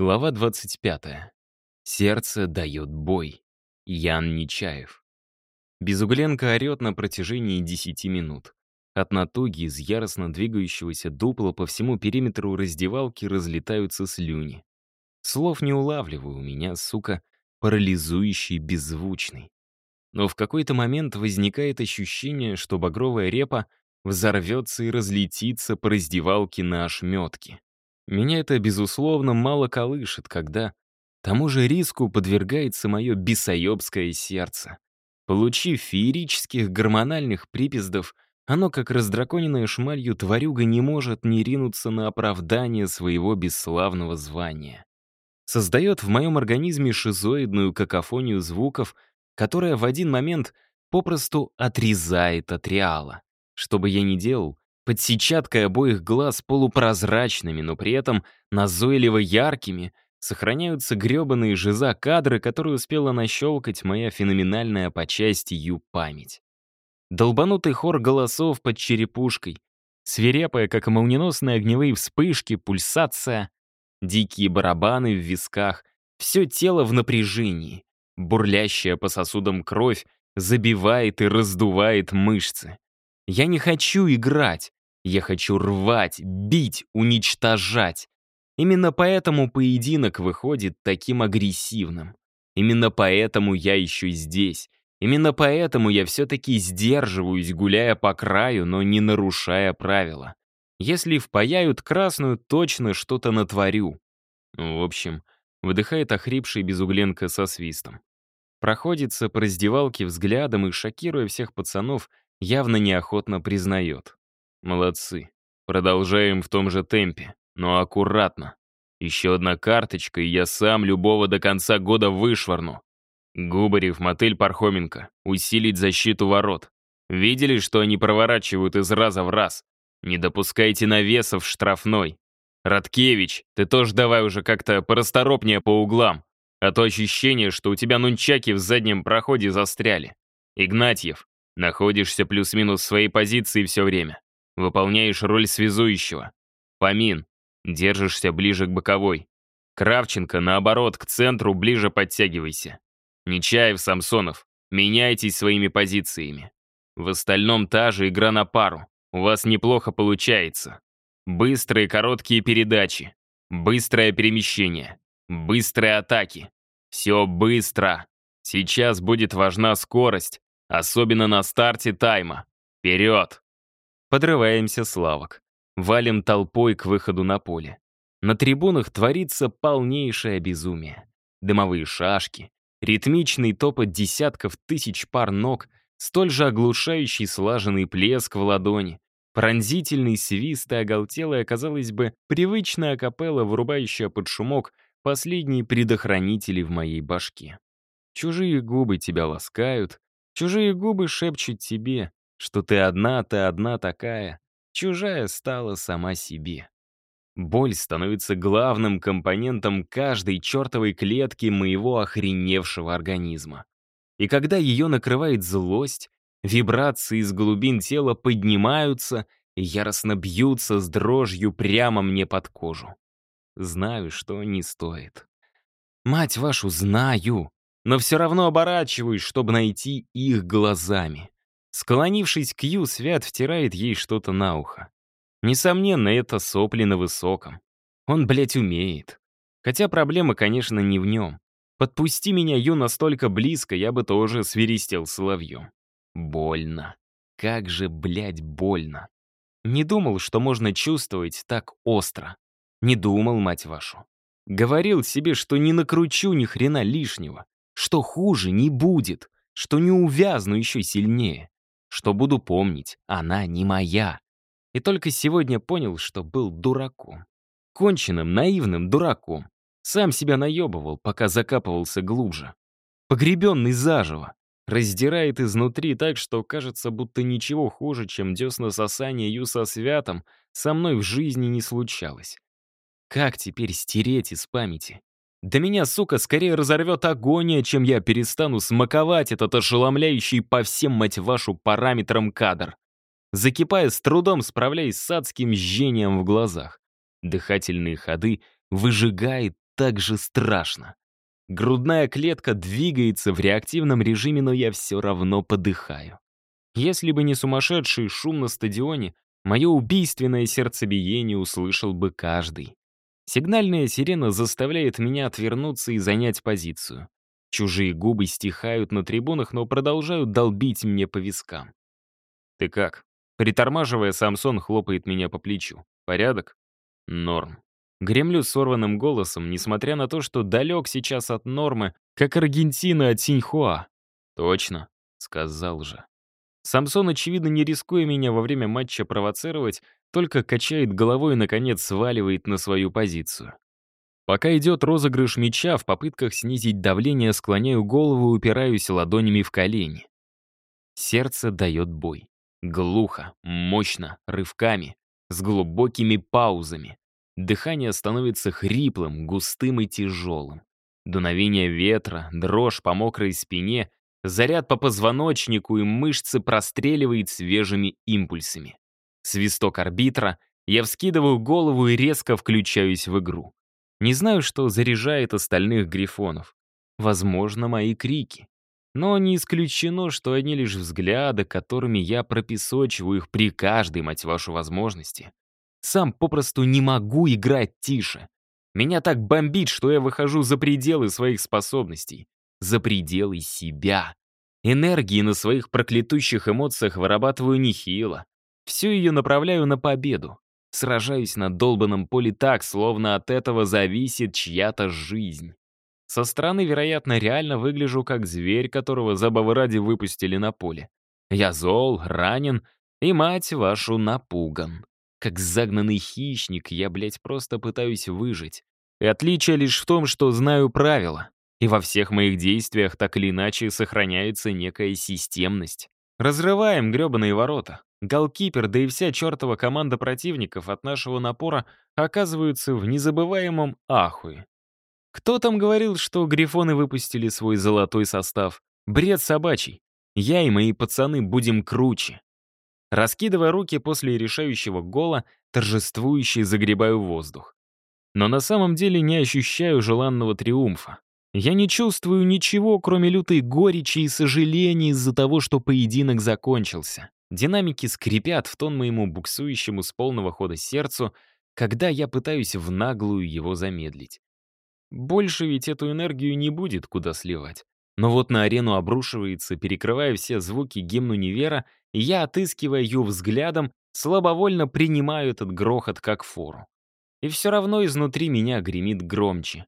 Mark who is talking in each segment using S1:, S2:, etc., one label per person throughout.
S1: Глава 25. Сердце дает бой. Ян Нечаев. Безугленко орет на протяжении 10 минут. От натуги из яростно двигающегося дупла по всему периметру раздевалки разлетаются слюни. Слов не улавливаю, у меня, сука, парализующий беззвучный. Но в какой-то момент возникает ощущение, что багровая репа взорвется и разлетится по раздевалке на ошметки. Меня это, безусловно, мало колышет, когда тому же риску подвергается мое бесоебское сердце. Получив феерических гормональных припиздов, оно, как раздраконенная шмалью тварюга, не может не ринуться на оправдание своего бесславного звания. Создает в моем организме шизоидную какофонию звуков, которая в один момент попросту отрезает от реала. Что бы я ни делал, под сетчаткой обоих глаз полупрозрачными, но при этом назойливо яркими, сохраняются гребаные жиза кадры, которые успела нащелкать моя феноменальная по части ю память. Долбанутый хор голосов под черепушкой, свирепая, как молниеносные огневые вспышки, пульсация, дикие барабаны в висках, все тело в напряжении, бурлящая по сосудам кровь забивает и раздувает мышцы. Я не хочу играть, я хочу рвать, бить, уничтожать. Именно поэтому поединок выходит таким агрессивным. Именно поэтому я еще здесь. Именно поэтому я все-таки сдерживаюсь, гуляя по краю, но не нарушая правила. Если впаяют красную, точно что-то натворю. В общем, выдыхает охрипший безугленка со свистом. Проходится по раздевалке взглядом и, шокируя всех пацанов, явно неохотно признает. Молодцы. Продолжаем в том же темпе, но аккуратно. Еще одна карточка, и я сам любого до конца года вышвырну. Губарев, мотель Пархоменко. Усилить защиту ворот. Видели, что они проворачивают из раза в раз? Не допускайте навесов штрафной. Радкевич, ты тоже давай уже как-то порасторопнее по углам. А то ощущение, что у тебя нунчаки в заднем проходе застряли. Игнатьев, находишься плюс-минус в своей позиции все время. Выполняешь роль связующего. Помин. Держишься ближе к боковой. Кравченко, наоборот, к центру ближе подтягивайся. Нечаев, Самсонов, меняйтесь своими позициями. В остальном та же игра на пару. У вас неплохо получается. Быстрые короткие передачи. Быстрое перемещение. Быстрые атаки. Все быстро. Сейчас будет важна скорость, особенно на старте тайма. Вперед! Подрываемся с лавок. Валим толпой к выходу на поле. На трибунах творится полнейшее безумие. Дымовые шашки, ритмичный топот десятков тысяч пар ног, столь же оглушающий слаженный плеск в ладони, пронзительный свист и оголтелая, казалось бы, привычная капелла, вырубающая под шумок последние предохранители в моей башке. Чужие губы тебя ласкают, чужие губы шепчут тебе что ты одна, ты одна такая, чужая стала сама себе. Боль становится главным компонентом каждой чертовой клетки моего охреневшего организма. И когда ее накрывает злость, вибрации из глубин тела поднимаются и яростно бьются с дрожью прямо мне под кожу. Знаю, что не стоит. Мать вашу, знаю, но все равно оборачиваюсь, чтобы найти их глазами. Склонившись к Ю, Свят втирает ей что-то на ухо. Несомненно, это сопли на высоком. Он, блядь, умеет. Хотя проблема, конечно, не в нем. Подпусти меня, Ю, настолько близко, я бы тоже свиристел соловьем. Больно. Как же, блядь, больно. Не думал, что можно чувствовать так остро. Не думал, мать вашу. Говорил себе, что не накручу ни хрена лишнего. Что хуже не будет. Что не увязну еще сильнее что буду помнить, она не моя. И только сегодня понял, что был дураком. Конченным, наивным дураком. Сам себя наебывал, пока закапывался глубже. Погребенный заживо. Раздирает изнутри так, что кажется, будто ничего хуже, чем десна сосания ю со святом, со мной в жизни не случалось. Как теперь стереть из памяти? Да меня, сука, скорее разорвет агония, чем я перестану смаковать этот ошеломляющий по всем, мать вашу, параметрам кадр. Закипая с трудом, справляясь с адским жжением в глазах. Дыхательные ходы выжигает так же страшно. Грудная клетка двигается в реактивном режиме, но я все равно подыхаю. Если бы не сумасшедший шум на стадионе, мое убийственное сердцебиение услышал бы каждый. Сигнальная сирена заставляет меня отвернуться и занять позицию. Чужие губы стихают на трибунах, но продолжают долбить мне по вискам. «Ты как?» Притормаживая, Самсон хлопает меня по плечу. «Порядок?» «Норм». Гремлю сорванным голосом, несмотря на то, что далек сейчас от нормы, как Аргентина от Синьхуа. «Точно», — сказал же. Самсон, очевидно, не рискуя меня во время матча провоцировать, только качает головой и, наконец, сваливает на свою позицию. Пока идет розыгрыш мяча, в попытках снизить давление склоняю голову и упираюсь ладонями в колени. Сердце дает бой. Глухо, мощно, рывками, с глубокими паузами. Дыхание становится хриплым, густым и тяжелым. Дуновение ветра, дрожь по мокрой спине, заряд по позвоночнику и мышцы простреливает свежими импульсами. Свисток арбитра, я вскидываю голову и резко включаюсь в игру. Не знаю, что заряжает остальных грифонов. Возможно, мои крики. Но не исключено, что они лишь взгляды, которыми я пропесочиваю их при каждой, мать вашу, возможности. Сам попросту не могу играть тише. Меня так бомбит, что я выхожу за пределы своих способностей, за пределы себя. Энергии на своих проклятущих эмоциях вырабатываю нехило. Всю ее направляю на победу. Сражаюсь на долбанном поле так, словно от этого зависит чья-то жизнь. Со стороны, вероятно, реально выгляжу как зверь, которого забавы ради выпустили на поле. Я зол, ранен и, мать вашу, напуган. Как загнанный хищник, я, блядь, просто пытаюсь выжить. И отличие лишь в том, что знаю правила. И во всех моих действиях так или иначе сохраняется некая системность. Разрываем гребаные ворота. Голкипер, да и вся чертова команда противников от нашего напора оказываются в незабываемом ахуе. Кто там говорил, что грифоны выпустили свой золотой состав? Бред собачий. Я и мои пацаны будем круче. Раскидывая руки после решающего гола, торжествующе загребаю воздух. Но на самом деле не ощущаю желанного триумфа. Я не чувствую ничего, кроме лютой горечи и сожаления из-за того, что поединок закончился. Динамики скрипят в тон моему буксующему с полного хода сердцу, когда я пытаюсь в наглую его замедлить. Больше ведь эту энергию не будет куда сливать. Но вот на арену обрушивается, перекрывая все звуки гимну Невера, и я, отыскивая ее взглядом, слабовольно принимаю этот грохот как фору. И все равно изнутри меня гремит громче.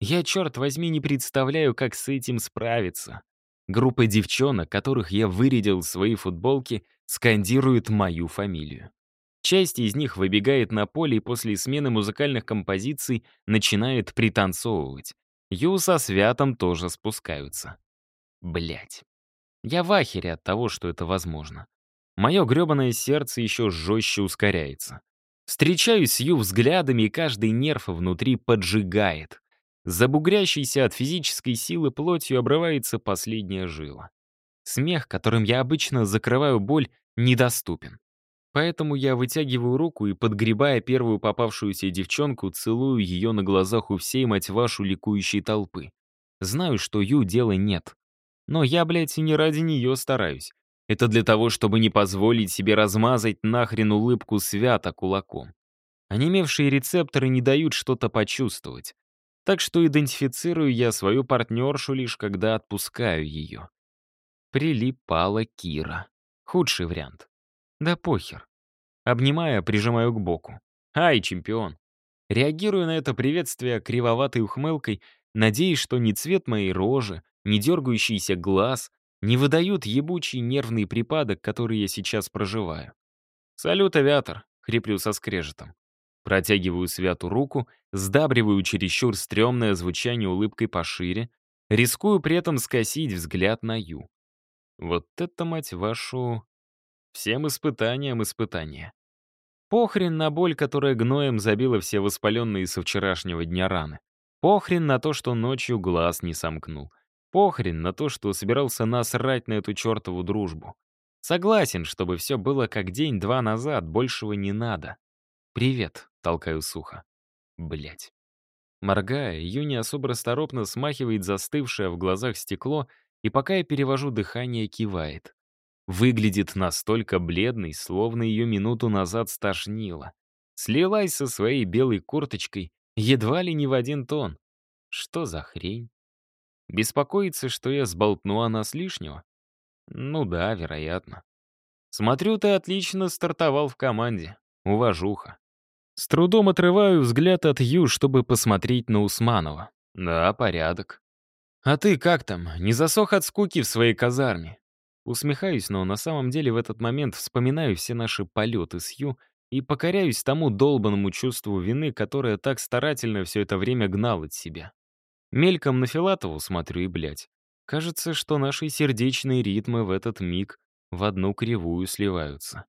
S1: Я, черт возьми, не представляю, как с этим справиться. Группа девчонок, которых я вырядил свои футболки, скандирует мою фамилию. Часть из них выбегает на поле и после смены музыкальных композиций начинает пританцовывать. Ю со Святом тоже спускаются. Блять. Я в ахере от того, что это возможно. Мое гребаное сердце еще жестче ускоряется. Встречаюсь с Ю взглядами, и каждый нерв внутри поджигает. Забугрящейся от физической силы плотью обрывается последняя жила. Смех, которым я обычно закрываю боль, недоступен. Поэтому я вытягиваю руку и, подгребая первую попавшуюся девчонку, целую ее на глазах у всей, мать вашу, ликующей толпы. Знаю, что Ю дела нет. Но я, блядь, не ради нее стараюсь. Это для того, чтобы не позволить себе размазать нахрен улыбку свято кулаком. Онемевшие рецепторы не дают что-то почувствовать. Так что идентифицирую я свою партнершу лишь когда отпускаю ее. Прилипала Кира. Худший вариант. Да похер. Обнимая, прижимаю к боку. Ай, чемпион. Реагирую на это приветствие кривоватой ухмылкой, надеясь, что ни цвет моей рожи, ни дергающийся глаз не выдают ебучий нервный припадок, который я сейчас проживаю. «Салют, авиатор!» — хриплю со скрежетом. Протягиваю Святу руку, сдабриваю чересчур стрёмное звучание улыбкой пошире, рискую при этом скосить взгляд на Ю. Вот это, мать вашу... Всем испытаниям испытания. Похрен на боль, которая гноем забила все воспаленные со вчерашнего дня раны. Похрен на то, что ночью глаз не сомкнул. Похрен на то, что собирался насрать на эту чертову дружбу. Согласен, чтобы все было как день-два назад, большего не надо. «Привет», — толкаю сухо. Блять. Моргая, Юни особо расторопно смахивает застывшее в глазах стекло и пока я перевожу дыхание, кивает. Выглядит настолько бледной, словно ее минуту назад стошнило. Слилась со своей белой курточкой едва ли не в один тон. Что за хрень? Беспокоится, что я сболтну о нас лишнего? Ну да, вероятно. Смотрю, ты отлично стартовал в команде. Уважуха. С трудом отрываю взгляд от Ю, чтобы посмотреть на Усманова. Да, порядок. А ты как там, не засох от скуки в своей казарме? Усмехаюсь, но на самом деле в этот момент вспоминаю все наши полеты с Ю и покоряюсь тому долбанному чувству вины, которое так старательно все это время гнал от себя. Мельком на Филатову смотрю и, блядь, кажется, что наши сердечные ритмы в этот миг в одну кривую сливаются.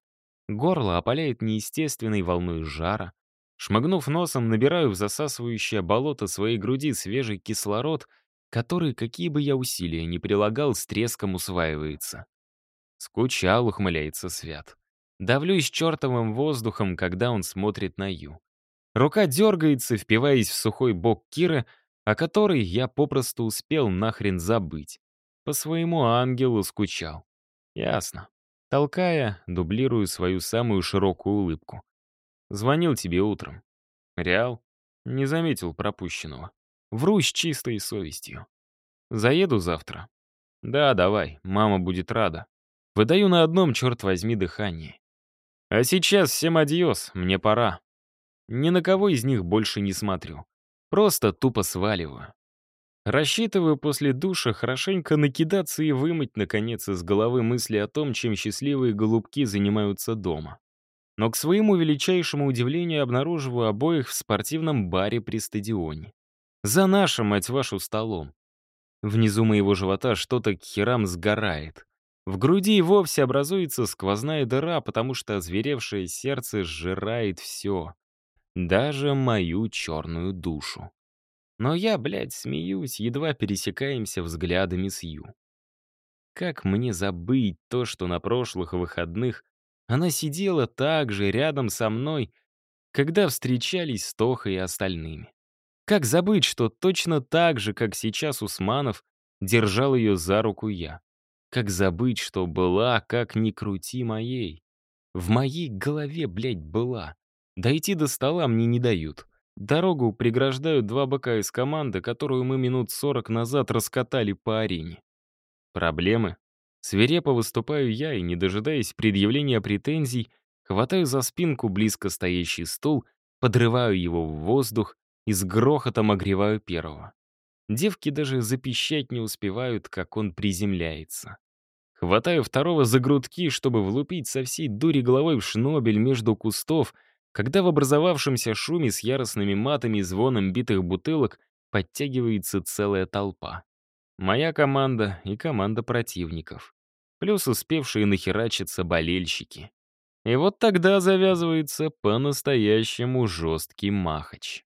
S1: Горло опаляет неестественной волной жара. Шмыгнув носом, набираю в засасывающее болото своей груди свежий кислород, который, какие бы я усилия ни прилагал, с треском усваивается. Скучал, ухмыляется Свят. Давлюсь чертовым воздухом, когда он смотрит на Ю. Рука дергается, впиваясь в сухой бок Киры, о которой я попросту успел нахрен забыть. По своему ангелу скучал. Ясно. Толкая, дублирую свою самую широкую улыбку. Звонил тебе утром. Реал? Не заметил пропущенного. Вру с чистой совестью. Заеду завтра. Да, давай, мама будет рада. Выдаю на одном, черт возьми, дыхание. А сейчас всем адьос, мне пора. Ни на кого из них больше не смотрю. Просто тупо сваливаю. Рассчитываю после душа хорошенько накидаться и вымыть, наконец, из головы мысли о том, чем счастливые голубки занимаются дома. Но к своему величайшему удивлению обнаруживаю обоих в спортивном баре при стадионе. За нашим, мать вашу, столом. Внизу моего живота что-то к херам сгорает. В груди вовсе образуется сквозная дыра, потому что озверевшее сердце сжирает все даже мою черную душу. Но я, блядь, смеюсь, едва пересекаемся взглядами с Ю. Как мне забыть то, что на прошлых выходных она сидела так же рядом со мной, когда встречались с Тохой и остальными? Как забыть, что точно так же, как сейчас Усманов, держал ее за руку я? Как забыть, что была, как ни крути моей? В моей голове, блядь, была. Дойти до стола мне не дают. Дорогу преграждают два бока из команды, которую мы минут сорок назад раскатали по арене. Проблемы? Свирепо выступаю я и, не дожидаясь предъявления претензий, хватаю за спинку близко стоящий стул, подрываю его в воздух и с грохотом огреваю первого. Девки даже запищать не успевают, как он приземляется. Хватаю второго за грудки, чтобы влупить со всей дури головой в шнобель между кустов — когда в образовавшемся шуме с яростными матами и звоном битых бутылок подтягивается целая толпа. Моя команда и команда противников. Плюс успевшие нахерачиться болельщики. И вот тогда завязывается по-настоящему жесткий махач.